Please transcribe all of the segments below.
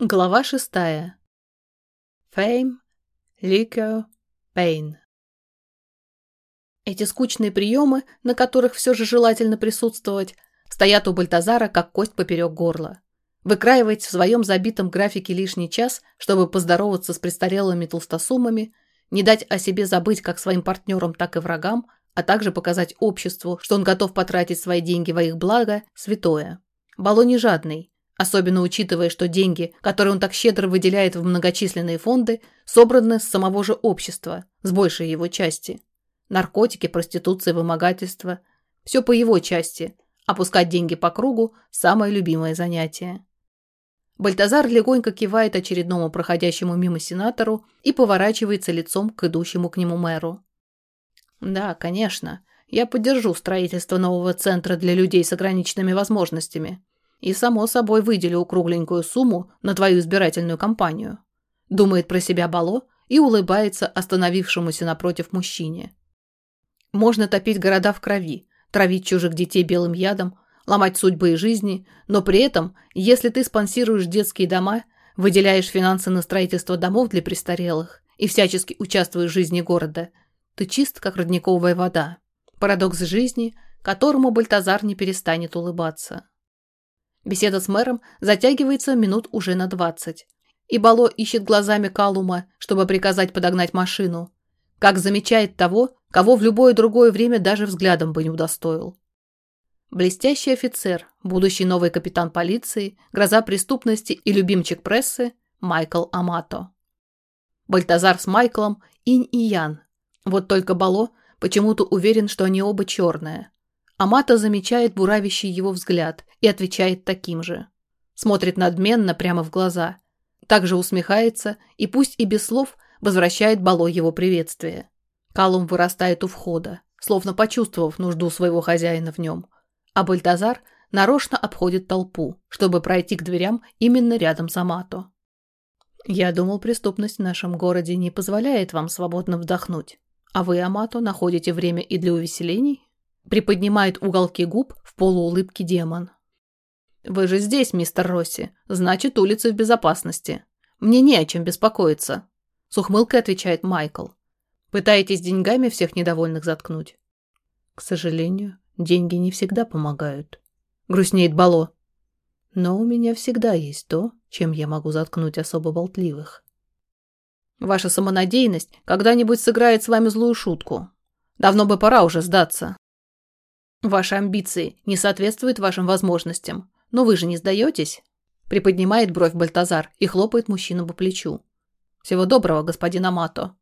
Глава шестая. Fame, liquor, pain. Эти скучные приемы, на которых все же желательно присутствовать, стоят у Бальтазара как кость поперек горла. Выкраивать в своем забитом графике лишний час, чтобы поздороваться с престарелыми толстосумами, не дать о себе забыть как своим партнерам, так и врагам, а также показать обществу, что он готов потратить свои деньги во их благо, святое. Бало не жадный, Особенно учитывая, что деньги, которые он так щедро выделяет в многочисленные фонды, собраны с самого же общества, с большей его части. Наркотики, проституция, вымогательство – все по его части. Опускать деньги по кругу – самое любимое занятие. Бальтазар легонько кивает очередному проходящему мимо сенатору и поворачивается лицом к идущему к нему мэру. «Да, конечно, я поддержу строительство нового центра для людей с ограниченными возможностями», и, само собой, выделю кругленькую сумму на твою избирательную кампанию. Думает про себя Бало и улыбается остановившемуся напротив мужчине. Можно топить города в крови, травить чужих детей белым ядом, ломать судьбы и жизни, но при этом, если ты спонсируешь детские дома, выделяешь финансы на строительство домов для престарелых и всячески участвуешь в жизни города, ты чист, как родниковая вода. Парадокс жизни, которому Бальтазар не перестанет улыбаться. Беседа с мэром затягивается минут уже на двадцать. И Бало ищет глазами Калума, чтобы приказать подогнать машину. Как замечает того, кого в любое другое время даже взглядом бы не удостоил. Блестящий офицер, будущий новый капитан полиции, гроза преступности и любимчик прессы Майкл Амато. Бальтазар с Майклом – инь и ян. Вот только Бало почему-то уверен, что они оба черные. Амата замечает буравящий его взгляд и отвечает таким же. Смотрит надменно прямо в глаза. Также усмехается и пусть и без слов возвращает Бало его приветствие. Калум вырастает у входа, словно почувствовав нужду своего хозяина в нем. А Бальтазар нарочно обходит толпу, чтобы пройти к дверям именно рядом с Амато. «Я думал, преступность в нашем городе не позволяет вам свободно вдохнуть. А вы, Амато, находите время и для увеселений?» Приподнимает уголки губ в полуулыбке демон. «Вы же здесь, мистер Росси. Значит, улицы в безопасности. Мне не о чем беспокоиться», — с ухмылкой отвечает Майкл. «Пытаетесь деньгами всех недовольных заткнуть?» «К сожалению, деньги не всегда помогают», — грустнеет Бало. «Но у меня всегда есть то, чем я могу заткнуть особо болтливых». «Ваша самонадеянность когда-нибудь сыграет с вами злую шутку. Давно бы пора уже сдаться», Ваши амбиции не соответствуют вашим возможностям. Но вы же не сдаетесь?» Приподнимает бровь Бальтазар и хлопает мужчину по плечу. «Всего доброго, господин Амато».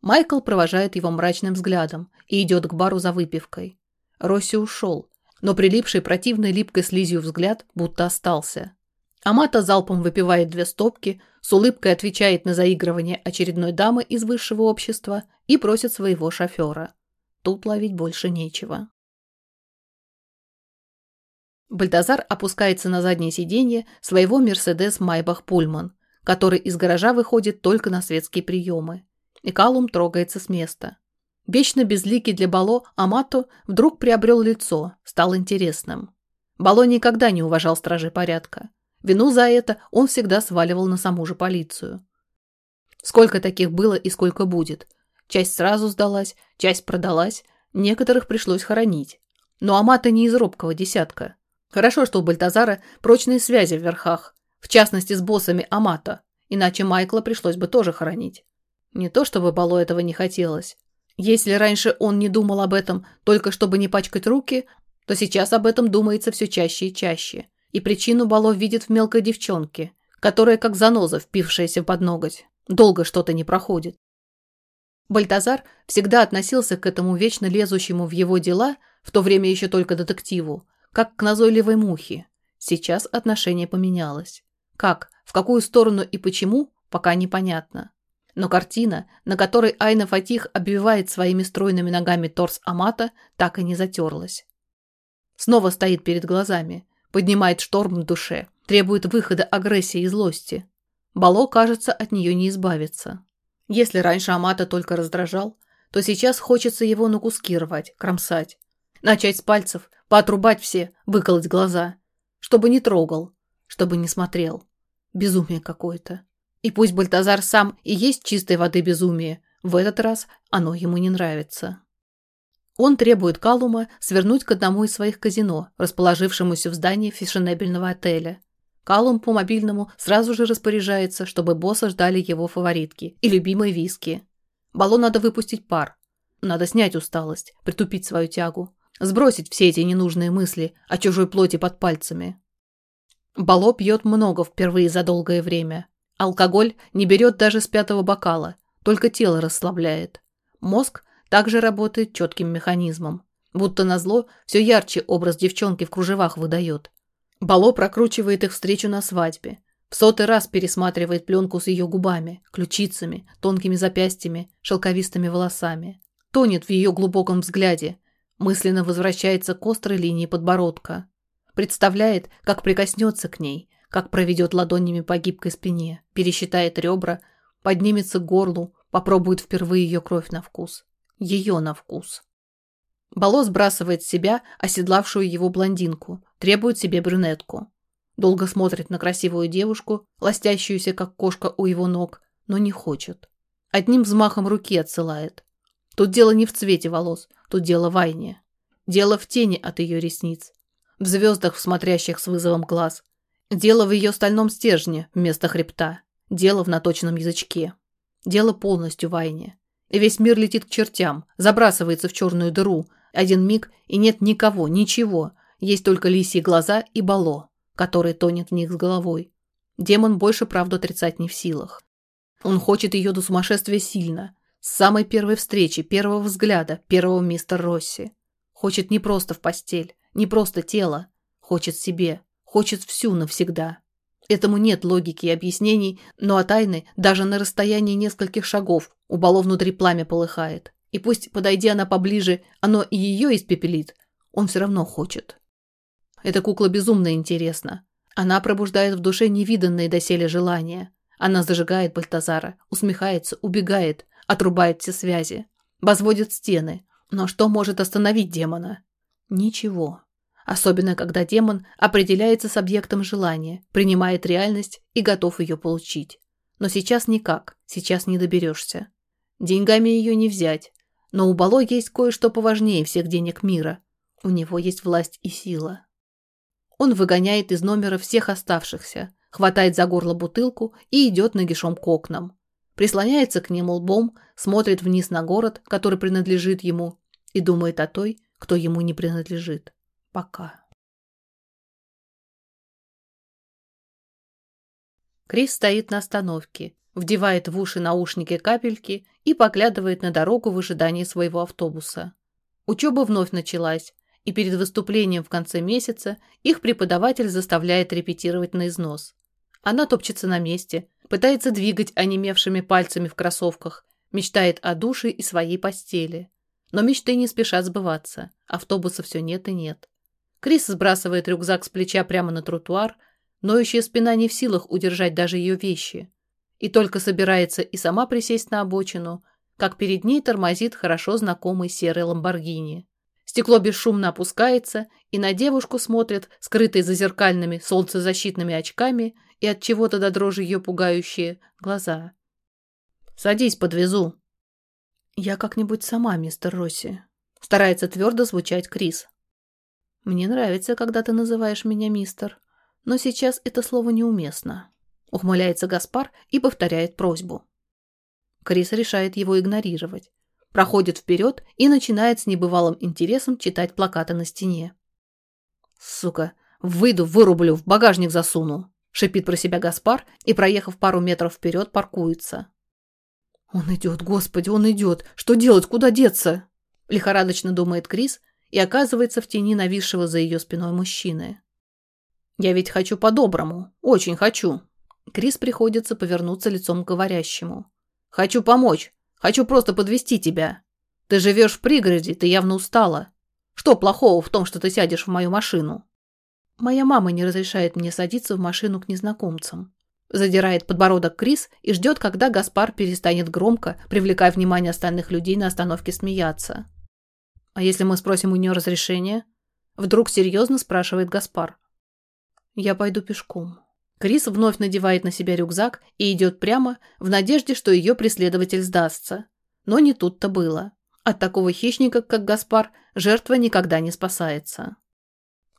Майкл провожает его мрачным взглядом и идет к бару за выпивкой. Росси ушел, но прилипший противной липкой слизью взгляд будто остался. Амато залпом выпивает две стопки, с улыбкой отвечает на заигрывание очередной дамы из высшего общества и просит своего шофера. Тут ловить больше нечего. Бальтазар опускается на заднее сиденье своего Мерседес Майбах Пульман, который из гаража выходит только на светские приемы. И Калум трогается с места. Вечно безликий для Бало Амато вдруг приобрел лицо, стал интересным. Бало никогда не уважал стражи порядка. Вину за это он всегда сваливал на саму же полицию. Сколько таких было и сколько будет. Часть сразу сдалась, часть продалась, некоторых пришлось хоронить. Но Амато не из робкого десятка. Хорошо, что у Бальтазара прочные связи в верхах, в частности с боссами Амата, иначе Майкла пришлось бы тоже хоронить. Не то чтобы Бало этого не хотелось. Если раньше он не думал об этом только чтобы не пачкать руки, то сейчас об этом думается все чаще и чаще. И причину Бало видит в мелкой девчонке, которая как заноза, впившаяся под ноготь. Долго что-то не проходит. Бальтазар всегда относился к этому вечно лезущему в его дела, в то время еще только детективу, как к назойливой мухе. Сейчас отношение поменялось. Как, в какую сторону и почему, пока непонятно. Но картина, на которой Айна Фатих обвивает своими стройными ногами торс Амата, так и не затерлась. Снова стоит перед глазами, поднимает шторм в душе, требует выхода агрессии и злости. Бало, кажется, от нее не избавиться. Если раньше Амата только раздражал, то сейчас хочется его на куски рвать, кромсать. Начать с пальцев, Поотрубать все, выколоть глаза. Чтобы не трогал, чтобы не смотрел. Безумие какое-то. И пусть Бальтазар сам и есть чистой воды безумие, в этот раз оно ему не нравится. Он требует Калума свернуть к одному из своих казино, расположившемуся в здании фешенебельного отеля. Калум по мобильному сразу же распоряжается, чтобы босса ждали его фаворитки и любимые виски. Бало надо выпустить пар. Надо снять усталость, притупить свою тягу, сбросить все эти ненужные мысли о чужой плоти под пальцами. Бало пьет много впервые за долгое время. Алкоголь не берет даже с пятого бокала, только тело расслабляет. Мозг также работает четким механизмом. Будто назло все ярче образ девчонки в кружевах выдает. Бало прокручивает их встречу на свадьбе. В сотый раз пересматривает пленку с ее губами, ключицами, тонкими запястьями, шелковистыми волосами. Тонет в ее глубоком взгляде, мысленно возвращается к острой линии подбородка. Представляет, как прикоснется к ней, как проведет ладонями по гибкой спине, пересчитает ребра, поднимется к горлу, попробует впервые ее кровь на вкус ее на вкус. Бало сбрасывает с себя оседлавшую его блондинку, требует себе брюнетку. Долго смотрит на красивую девушку, ластящуюся, как кошка у его ног, но не хочет. Одним взмахом руки отсылает. Тут дело не в цвете волос, тут дело в войне. Дело в тени от ее ресниц, в звездах, смотрящих с вызовом глаз. Дело в ее стальном стержне вместо хребта. Дело в наточенном язычке. Дело полностью в войне. И весь мир летит к чертям, забрасывается в черную дыру. Один миг, и нет никого, ничего. Есть только лисьи глаза и бало, который тонет в них с головой. Демон больше правду отрицать не в силах. Он хочет ее до сумасшествия сильно. С самой первой встречи, первого взгляда, первого мистера Росси. Хочет не просто в постель, не просто тело. Хочет себе, хочет всю навсегда. Этому нет логики и объяснений, но от тайны даже на расстоянии нескольких шагов у внутри пламя полыхает. И пусть, подойдя она поближе, оно и ее испепелит, он все равно хочет. Эта кукла безумно интересна. Она пробуждает в душе невиданные доселе желания. Она зажигает Бальтазара, усмехается, убегает, отрубает все связи, возводит стены. Но что может остановить демона? Ничего. Особенно, когда демон определяется с объектом желания, принимает реальность и готов ее получить. Но сейчас никак, сейчас не доберешься. Деньгами ее не взять. Но у Бало есть кое-что поважнее всех денег мира. У него есть власть и сила. Он выгоняет из номера всех оставшихся, хватает за горло бутылку и идет нагишом к окнам. Прислоняется к ним лбом, смотрит вниз на город, который принадлежит ему, и думает о той, кто ему не принадлежит. Пока. Крис стоит на остановке, вдевает в уши наушники капельки и поглядывает на дорогу в ожидании своего автобуса. Учеба вновь началась, и перед выступлением в конце месяца их преподаватель заставляет репетировать на износ. Она топчется на месте, пытается двигать онемевшими пальцами в кроссовках, мечтает о душе и своей постели. Но мечты не спешат сбываться, автобуса все нет и нет. Крис сбрасывает рюкзак с плеча прямо на тротуар, ноющая спина не в силах удержать даже ее вещи. И только собирается и сама присесть на обочину, как перед ней тормозит хорошо знакомый серый ламборгини. Стекло бесшумно опускается, и на девушку смотрят, скрытые за зеркальными солнцезащитными очками и от чего-то до дрожи ее пугающие глаза. «Садись, подвезу». «Я как-нибудь сама, мистер Росси», — старается твердо звучать Крис. «Мне нравится, когда ты называешь меня мистер, но сейчас это слово неуместно», — ухмыляется Гаспар и повторяет просьбу. Крис решает его игнорировать, проходит вперед и начинает с небывалым интересом читать плакаты на стене. «Сука, выйду, вырублю, в багажник засуну», — шипит про себя Гаспар и, проехав пару метров вперед, паркуется. «Он идет, господи, он идет! Что делать, куда деться?» Лихорадочно думает Крис и оказывается в тени нависшего за ее спиной мужчины. «Я ведь хочу по-доброму, очень хочу». Крис приходится повернуться лицом к говорящему. «Хочу помочь, хочу просто подвести тебя. Ты живешь в пригороде, ты явно устала. Что плохого в том, что ты сядешь в мою машину?» «Моя мама не разрешает мне садиться в машину к незнакомцам». Задирает подбородок Крис и ждет, когда Гаспар перестанет громко, привлекая внимание остальных людей на остановке смеяться. А если мы спросим у нее разрешения? Вдруг серьезно спрашивает Гаспар. Я пойду пешком. Крис вновь надевает на себя рюкзак и идет прямо, в надежде, что ее преследователь сдастся. Но не тут-то было. От такого хищника, как Гаспар, жертва никогда не спасается.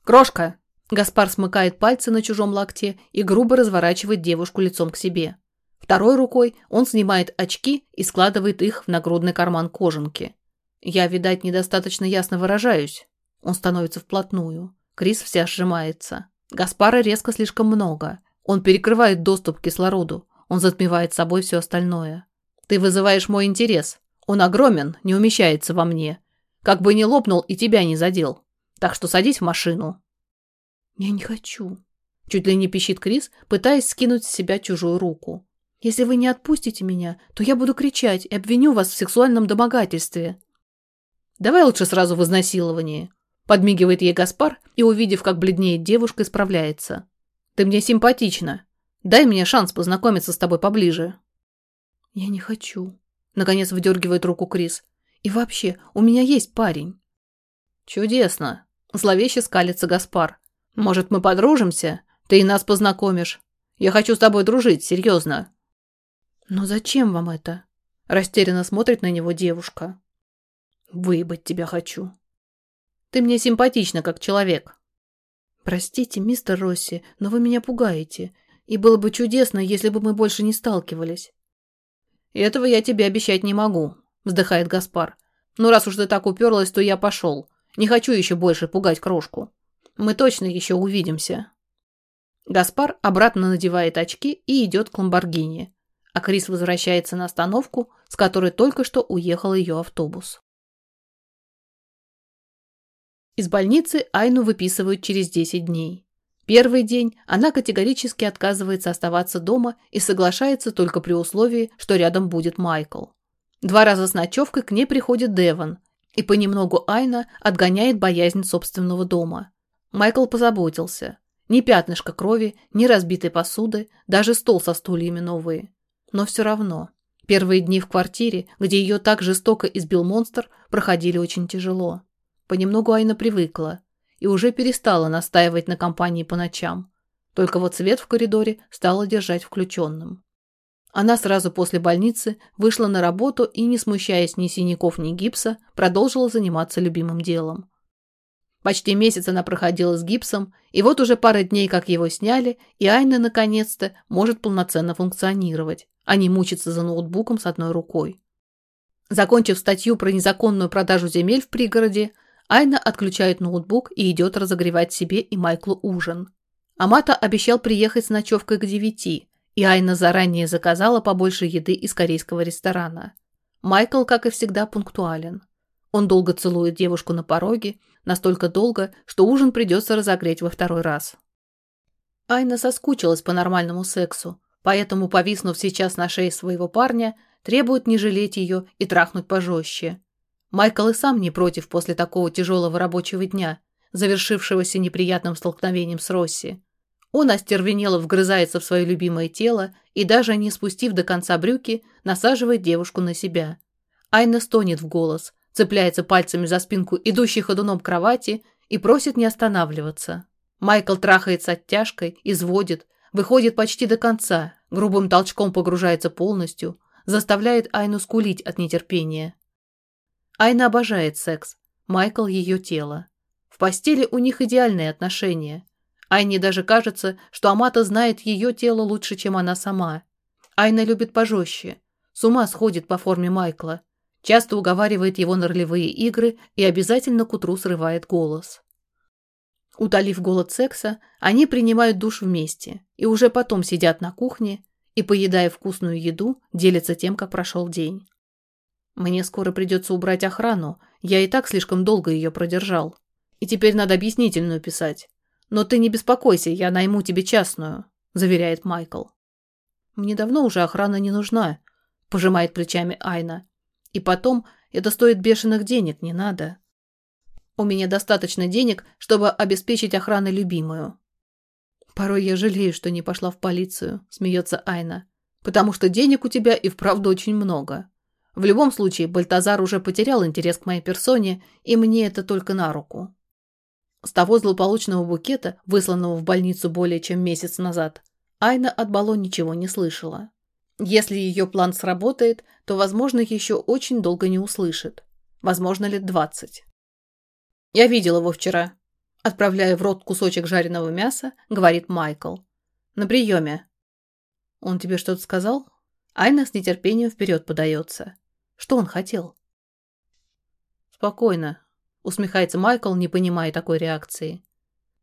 «Крошка!» Гаспар смыкает пальцы на чужом локте и грубо разворачивает девушку лицом к себе. Второй рукой он снимает очки и складывает их в нагрудный карман кожанки. Я, видать, недостаточно ясно выражаюсь. Он становится вплотную. Крис вся сжимается. Гаспара резко слишком много. Он перекрывает доступ к кислороду. Он затмевает собой все остальное. Ты вызываешь мой интерес. Он огромен, не умещается во мне. Как бы не лопнул и тебя не задел. Так что садись в машину. Я не хочу. Чуть ли не пищит Крис, пытаясь скинуть с себя чужую руку. Если вы не отпустите меня, то я буду кричать и обвиню вас в сексуальном домогательстве. Давай лучше сразу в изнасиловании. Подмигивает ей Гаспар и, увидев, как бледнеет девушка, исправляется. Ты мне симпатична. Дай мне шанс познакомиться с тобой поближе. Я не хочу. Наконец выдергивает руку Крис. И вообще, у меня есть парень. Чудесно. Зловеще скалится Гаспар. Может, мы подружимся? Ты и нас познакомишь. Я хочу с тобой дружить, серьезно. Но зачем вам это? Растерянно смотрит на него девушка. Выебать тебя хочу. Ты мне симпатична, как человек. Простите, мистер Росси, но вы меня пугаете. И было бы чудесно, если бы мы больше не сталкивались. Этого я тебе обещать не могу, вздыхает Гаспар. Ну, раз уж ты так уперлась, то я пошел. Не хочу еще больше пугать крошку. Мы точно еще увидимся. Гаспар обратно надевает очки и идет к Ламборгини, а Крис возвращается на остановку, с которой только что уехал ее автобус. Из больницы Айну выписывают через 10 дней. Первый день она категорически отказывается оставаться дома и соглашается только при условии, что рядом будет Майкл. Два раза с ночевкой к ней приходит Деван, и понемногу Айна отгоняет боязнь собственного дома. Майкл позаботился. Ни пятнышка крови, ни разбитой посуды, даже стол со стульями новые. Но все равно. Первые дни в квартире, где ее так жестоко избил монстр, проходили очень тяжело. Понемногу Айна привыкла и уже перестала настаивать на компании по ночам. Только вот свет в коридоре стала держать включенным. Она сразу после больницы вышла на работу и, не смущаясь ни синяков, ни гипса, продолжила заниматься любимым делом. Почти месяц она проходила с гипсом, и вот уже пара дней, как его сняли, и Айна, наконец-то, может полноценно функционировать, а не мучиться за ноутбуком с одной рукой. Закончив статью про незаконную продажу земель в пригороде, Айна отключает ноутбук и идет разогревать себе и Майклу ужин. Амата обещал приехать с ночевкой к девяти, и Айна заранее заказала побольше еды из корейского ресторана. Майкл, как и всегда, пунктуален. Он долго целует девушку на пороге, Настолько долго, что ужин придется разогреть во второй раз. Айна соскучилась по нормальному сексу, поэтому, повиснув сейчас на шее своего парня, требует не жалеть ее и трахнуть пожестче. Майкл и сам не против после такого тяжелого рабочего дня, завершившегося неприятным столкновением с Росси. Он остервенело вгрызается в свое любимое тело и, даже не спустив до конца брюки, насаживает девушку на себя. Айна стонет в голос, цепляется пальцами за спинку идущей ходуном кровати и просит не останавливаться. Майкл трахается оттяжкой, изводит, выходит почти до конца, грубым толчком погружается полностью, заставляет Айну скулить от нетерпения. Айна обожает секс, Майкл – ее тело. В постели у них идеальные отношения. Айне даже кажется, что Амата знает ее тело лучше, чем она сама. Айна любит пожестче, с ума сходит по форме Майкла – Часто уговаривает его на ролевые игры и обязательно к утру срывает голос. Утолив голод секса, они принимают душ вместе и уже потом сидят на кухне и, поедая вкусную еду, делятся тем, как прошел день. Мне скоро придется убрать охрану, я и так слишком долго ее продержал. И теперь надо объяснительную писать. Но ты не беспокойся, я найму тебе частную, заверяет Майкл. Мне давно уже охрана не нужна, пожимает плечами Айна. И потом, это стоит бешеных денег, не надо. У меня достаточно денег, чтобы обеспечить охрану любимую. Порой я жалею, что не пошла в полицию, смеется Айна. Потому что денег у тебя и вправду очень много. В любом случае, Бальтазар уже потерял интерес к моей персоне, и мне это только на руку. С того злополучного букета, высланного в больницу более чем месяц назад, Айна от Бало ничего не слышала. Если ее план сработает, то, возможно, еще очень долго не услышит. Возможно, лет двадцать. «Я видел его вчера», — отправляя в рот кусочек жареного мяса, говорит Майкл. «На приеме». «Он тебе что-то сказал?» Айна с нетерпением вперед подается. «Что он хотел?» «Спокойно», — усмехается Майкл, не понимая такой реакции.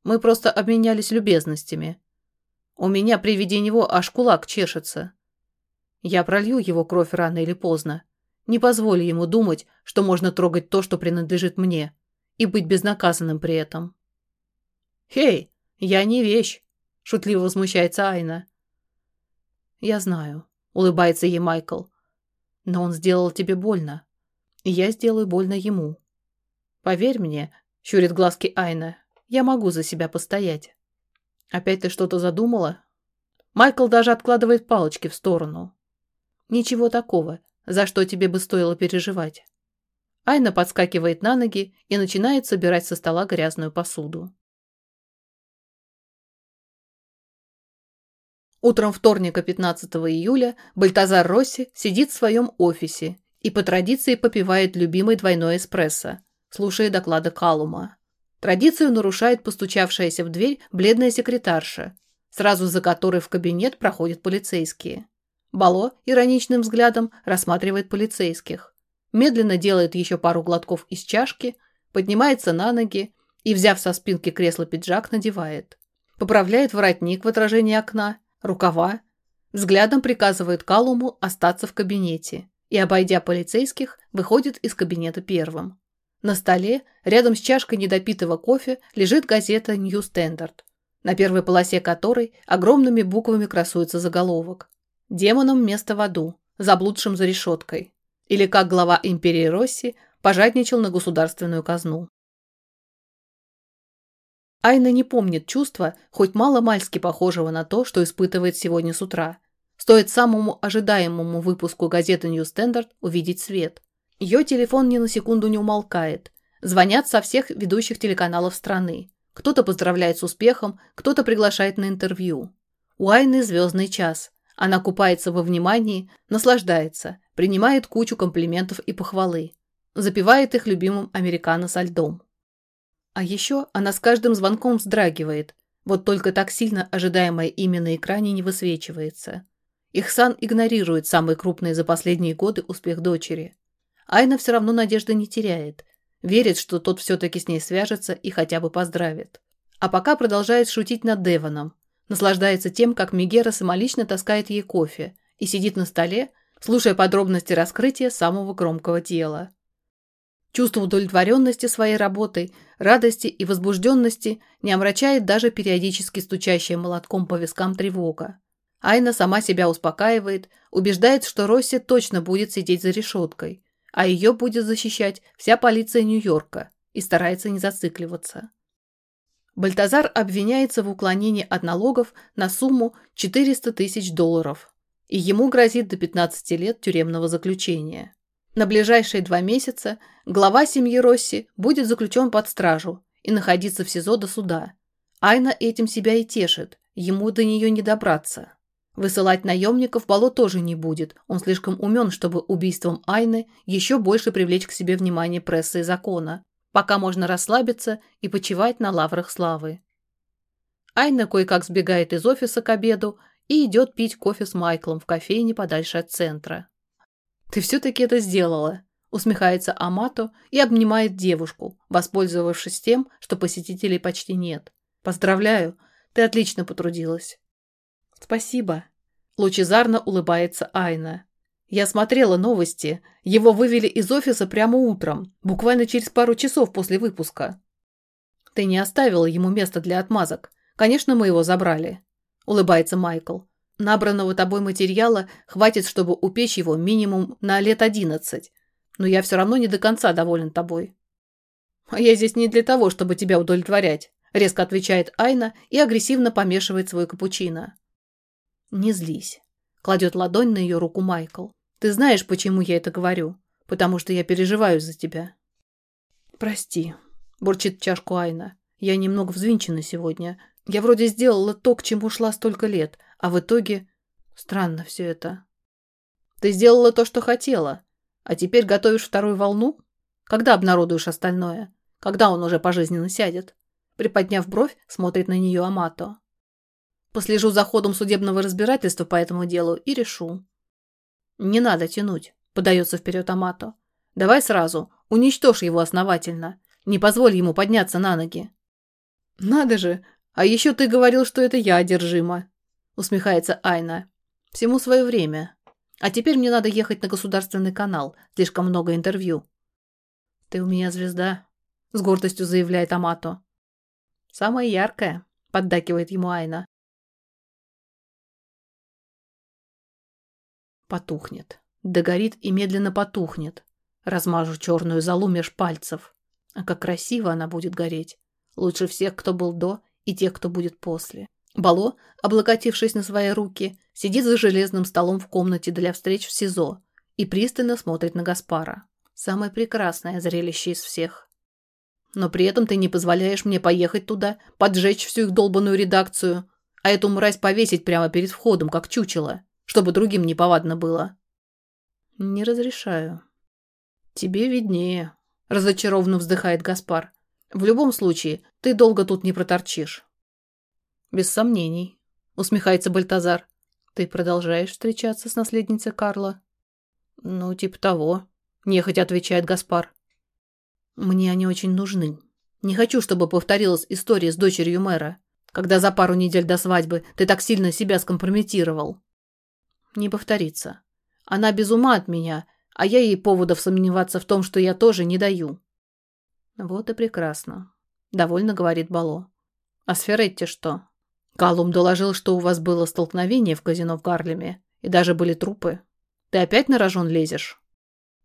«Мы просто обменялись любезностями. У меня при виде него аж кулак чешется. Я пролью его кровь рано или поздно. Не позволю ему думать, что можно трогать то, что принадлежит мне, и быть безнаказанным при этом. «Хей, я не вещь!» – шутливо возмущается Айна. «Я знаю», – улыбается ей Майкл. «Но он сделал тебе больно, и я сделаю больно ему. Поверь мне», – щурит глазки Айна, – «я могу за себя постоять». «Опять ты что-то задумала?» Майкл даже откладывает палочки в сторону. «Ничего такого, за что тебе бы стоило переживать». Айна подскакивает на ноги и начинает собирать со стола грязную посуду. Утром вторника 15 июля Бальтазар Росси сидит в своем офисе и по традиции попивает любимый двойной эспрессо, слушая доклады Калума. Традицию нарушает постучавшаяся в дверь бледная секретарша, сразу за которой в кабинет проходят полицейские. Бало ироничным взглядом рассматривает полицейских медленно делает еще пару глотков из чашки, поднимается на ноги и, взяв со спинки кресла пиджак, надевает. Поправляет воротник в отражении окна, рукава, взглядом приказывает Калуму остаться в кабинете и, обойдя полицейских, выходит из кабинета первым. На столе, рядом с чашкой недопитого кофе, лежит газета «Нью Стендарт», на первой полосе которой огромными буквами красуется заголовок «Демонам место в аду, заблудшим за решеткой». Или как глава империи Росси пожадничал на государственную казну. Айна не помнит чувства, хоть мало-мальски похожего на то, что испытывает сегодня с утра. Стоит самому ожидаемому выпуску газеты New Standard увидеть свет. Ее телефон ни на секунду не умолкает. Звонят со всех ведущих телеканалов страны. Кто-то поздравляет с успехом, кто-то приглашает на интервью. У Айны звездный час. Она купается во внимании, наслаждается, принимает кучу комплиментов и похвалы, запивает их любимым американо со льдом. А еще она с каждым звонком вздрагивает, вот только так сильно ожидаемое имя на экране не высвечивается. Ихсан игнорирует самый крупный за последние годы успех дочери. Айна все равно надежды не теряет, верит, что тот все-таки с ней свяжется и хотя бы поздравит. А пока продолжает шутить над Девоном, наслаждается тем, как Мегера самолично таскает ей кофе и сидит на столе, слушая подробности раскрытия самого громкого дела. Чувство удовлетворенности своей работой, радости и возбужденности не омрачает даже периодически стучащая молотком по вискам тревога. Айна сама себя успокаивает, убеждает, что Росси точно будет сидеть за решеткой, а ее будет защищать вся полиция Нью-Йорка и старается не зацикливаться. Бальтазар обвиняется в уклонении от налогов на сумму 400 тысяч долларов, и ему грозит до 15 лет тюремного заключения. На ближайшие два месяца глава семьи Росси будет заключен под стражу и находиться в СИЗО до суда. Айна этим себя и тешит, ему до нее не добраться. Высылать наемников Бало тоже не будет, он слишком умен, чтобы убийством Айны еще больше привлечь к себе внимание прессы и закона, пока можно расслабиться и почивать на лаврах славы. Айна кое-как сбегает из офиса к обеду и идет пить кофе с Майклом в кофейне подальше от центра. «Ты все-таки это сделала», — усмехается Амато и обнимает девушку, воспользовавшись тем, что посетителей почти нет. «Поздравляю, ты отлично потрудилась». «Спасибо», — лучезарно улыбается Айна. Я смотрела новости. Его вывели из офиса прямо утром, буквально через пару часов после выпуска. Ты не оставила ему места для отмазок. Конечно, мы его забрали. Улыбается Майкл. Набранного тобой материала хватит, чтобы упечь его минимум на лет одиннадцать. Но я все равно не до конца доволен тобой. А я здесь не для того, чтобы тебя удовлетворять, резко отвечает Айна и агрессивно помешивает свой капучино. Не злись. Кладет ладонь на ее руку Майкл. Ты знаешь, почему я это говорю? Потому что я переживаю за тебя. Прости, бурчит чашку Айна. Я немного взвинчена сегодня. Я вроде сделала то, к чему шла столько лет, а в итоге... Странно все это. Ты сделала то, что хотела, а теперь готовишь вторую волну? Когда обнародуешь остальное? Когда он уже пожизненно сядет? Приподняв бровь, смотрит на нее Амато. Послежу за ходом судебного разбирательства по этому делу и решу. Не надо тянуть, подается вперед Амато. Давай сразу, уничтожь его основательно. Не позволь ему подняться на ноги. Надо же, а еще ты говорил, что это я одержима, усмехается Айна. Всему свое время. А теперь мне надо ехать на государственный канал. Слишком много интервью. Ты у меня звезда, с гордостью заявляет Амато. Самая яркая, поддакивает ему Айна. Потухнет. Догорит и медленно потухнет. Размажу черную залу меж пальцев. А как красиво она будет гореть. Лучше всех, кто был до, и тех, кто будет после. Бало, облокотившись на свои руки, сидит за железным столом в комнате для встреч в СИЗО и пристально смотрит на Гаспара. Самое прекрасное зрелище из всех. Но при этом ты не позволяешь мне поехать туда, поджечь всю их долбанную редакцию, а эту мразь повесить прямо перед входом, как чучело, чтобы другим не повадно было. Не разрешаю. Тебе виднее, разочарованно вздыхает Гаспар. В любом случае, ты долго тут не проторчишь. Без сомнений, усмехается Бальтазар. Ты продолжаешь встречаться с наследницей Карла? Ну, типа того, нехотя отвечает Гаспар. Мне они очень нужны. Не хочу, чтобы повторилась история с дочерью мэра, когда за пару недель до свадьбы ты так сильно себя скомпрометировал. Не повторится. Она без ума от меня, а я ей поводов сомневаться в том, что я тоже не даю. Вот и прекрасно. Довольно говорит Бало. А с Ферретти что? Калум доложил, что у вас было столкновение в казино в Гарлеме, и даже были трупы. Ты опять на рожон лезешь?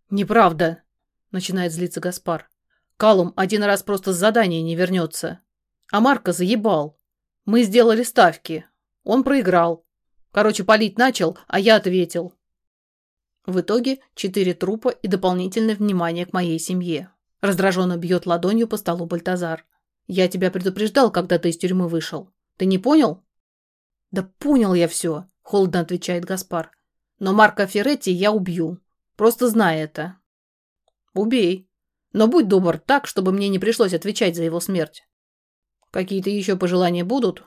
Неправда, начинает злиться Гаспар. Калум один раз просто с задания не вернется. А Марка заебал. Мы сделали ставки. Он проиграл. Короче, палить начал, а я ответил. В итоге четыре трупа и дополнительное внимание к моей семье. Раздраженно бьет ладонью по столу Бальтазар. Я тебя предупреждал, когда ты из тюрьмы вышел. Ты не понял? Да понял я все, холодно отвечает Гаспар. Но Марка Ферретти я убью. Просто знай это. Убей. Но будь добр так, чтобы мне не пришлось отвечать за его смерть. Какие-то еще пожелания будут?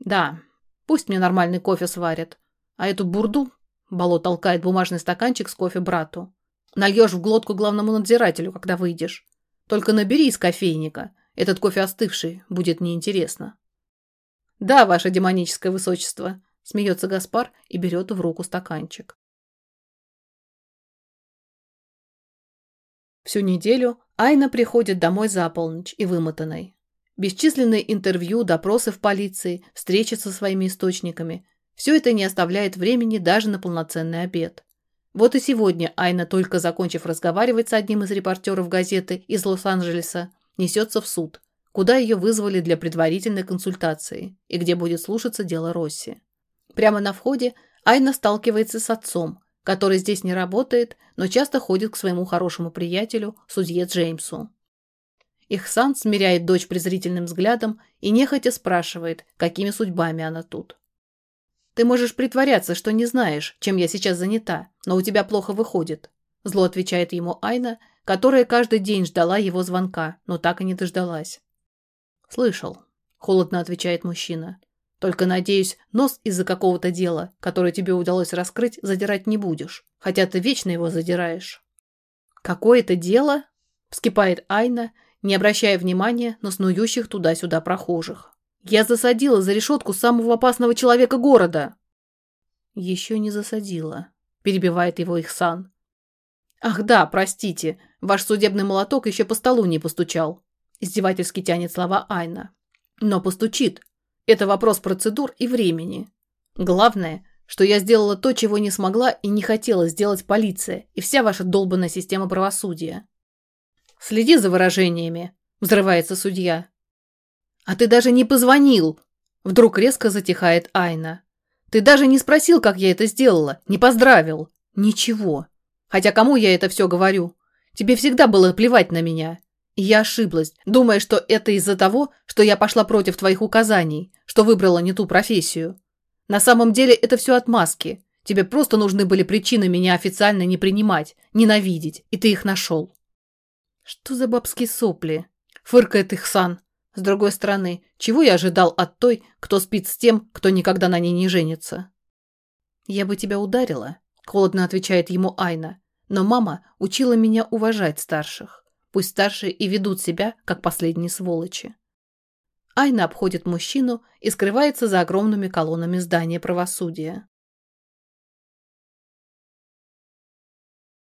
Да. Пусть мне нормальный кофе сварят. А эту бурду... Бало толкает бумажный стаканчик с кофе брату. Нальешь в глотку главному надзирателю, когда выйдешь. Только набери из кофейника. Этот кофе остывший, будет неинтересно. «Да, ваше демоническое высочество», – смеется Гаспар и берет в руку стаканчик. Всю неделю Айна приходит домой за полночь и вымотанной. Бесчисленные интервью, допросы в полиции, встречи со своими источниками – все это не оставляет времени даже на полноценный обед. Вот и сегодня Айна, только закончив разговаривать с одним из репортеров газеты из Лос-Анджелеса, несется в суд – куда ее вызвали для предварительной консультации и где будет слушаться дело Росси. Прямо на входе Айна сталкивается с отцом, который здесь не работает, но часто ходит к своему хорошему приятелю, судье Джеймсу. Ихсан смиряет дочь презрительным взглядом и нехотя спрашивает, какими судьбами она тут. «Ты можешь притворяться, что не знаешь, чем я сейчас занята, но у тебя плохо выходит», зло отвечает ему Айна, которая каждый день ждала его звонка, но так и не дождалась. «Слышал», — холодно отвечает мужчина. «Только, надеюсь, нос из-за какого-то дела, которое тебе удалось раскрыть, задирать не будешь, хотя ты вечно его задираешь». «Какое-то дело?» — вскипает Айна, не обращая внимания на снующих туда-сюда прохожих. «Я засадила за решетку самого опасного человека города!» «Еще не засадила», — перебивает его Ихсан. «Ах да, простите, ваш судебный молоток еще по столу не постучал. Издевательски тянет слова Айна. Но постучит. Это вопрос процедур и времени. Главное, что я сделала то, чего не смогла и не хотела сделать полиция и вся ваша долбанная система правосудия. Следи за выражениями, взрывается судья. А ты даже не позвонил. Вдруг резко затихает Айна. Ты даже не спросил, как я это сделала, не поздравил. Ничего. Хотя кому я это все говорю? Тебе всегда было плевать на меня я ошиблась, думая, что это из-за того, что я пошла против твоих указаний, что выбрала не ту профессию. На самом деле это все отмазки. Тебе просто нужны были причины меня официально не принимать, ненавидеть, и ты их нашел. Что за бабские сопли? Фыркает Ихсан. С другой стороны, чего я ожидал от той, кто спит с тем, кто никогда на ней не женится? Я бы тебя ударила, холодно отвечает ему Айна. Но мама учила меня уважать старших. Пусть старшие и ведут себя, как последние сволочи. Айна обходит мужчину и скрывается за огромными колоннами здания правосудия.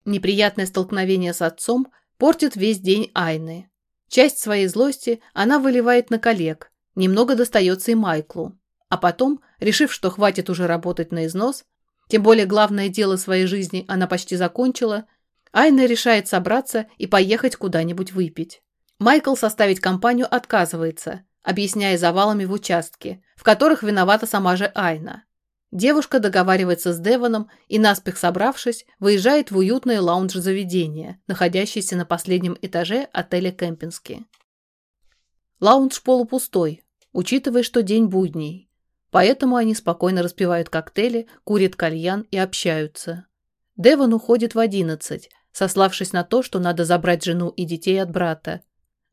Неприятное столкновение с отцом портит весь день Айны. Часть своей злости она выливает на коллег, немного достается и Майклу. А потом, решив, что хватит уже работать на износ, тем более главное дело своей жизни она почти закончила, Айна решает собраться и поехать куда-нибудь выпить. Майкл составить компанию отказывается, объясняя завалами в участке, в которых виновата сама же Айна. Девушка договаривается с Девоном и, наспех собравшись, выезжает в уютное лаунж-заведение, находящееся на последнем этаже отеля «Кемпински». Лаунж полупустой, учитывая, что день будний. Поэтому они спокойно распивают коктейли, курят кальян и общаются. Девон уходит в одиннадцать, сославшись на то, что надо забрать жену и детей от брата.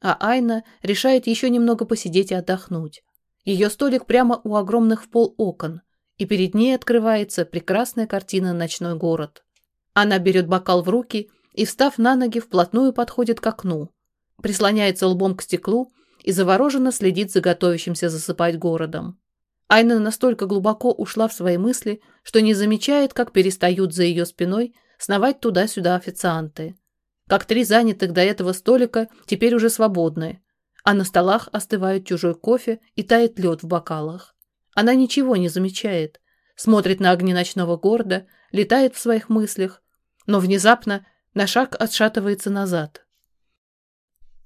А Айна решает еще немного посидеть и отдохнуть. Ее столик прямо у огромных в пол окон – и перед ней открывается прекрасная картина «Ночной город». Она берет бокал в руки и, встав на ноги, вплотную подходит к окну, прислоняется лбом к стеклу и завороженно следит за готовящимся засыпать городом. Айна настолько глубоко ушла в свои мысли, что не замечает, как перестают за ее спиной сновать туда-сюда официанты. Как три занятых до этого столика теперь уже свободны, а на столах остывает чужой кофе и тает лед в бокалах. Она ничего не замечает, смотрит на огни ночного города, летает в своих мыслях, но внезапно на шаг отшатывается назад.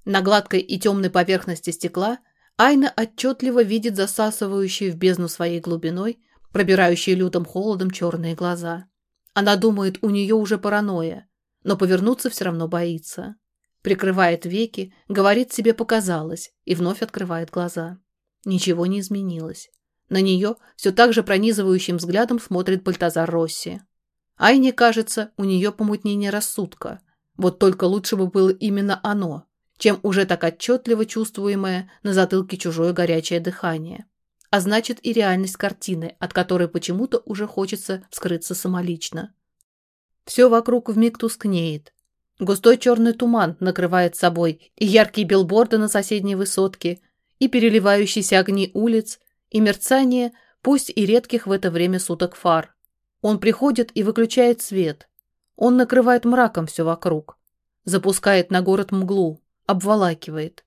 На гладкой и темной поверхности стекла Айна отчетливо видит засасывающие в бездну своей глубиной, пробирающие лютым холодом черные глаза. Она думает, у нее уже паранойя, но повернуться все равно боится. Прикрывает веки, говорит себе «показалось» и вновь открывает глаза. Ничего не изменилось. На нее все так же пронизывающим взглядом смотрит Бальтазар Росси. Айне кажется, у нее помутнение рассудка. Вот только лучше бы было именно оно, чем уже так отчетливо чувствуемое на затылке чужое горячее дыхание. А значит и реальность картины, от которой почему-то уже хочется вскрыться самолично. Все вокруг вмиг тускнеет. Густой черный туман накрывает собой и яркие билборды на соседней высотке, и переливающиеся огни улиц, и мерцание, пусть и редких в это время суток фар. Он приходит и выключает свет. Он накрывает мраком все вокруг. Запускает на город мглу, обволакивает.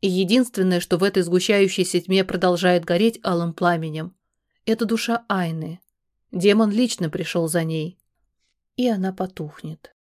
И единственное, что в этой сгущающейся тьме продолжает гореть алым пламенем, это душа Айны. Демон лично пришел за ней. И она потухнет.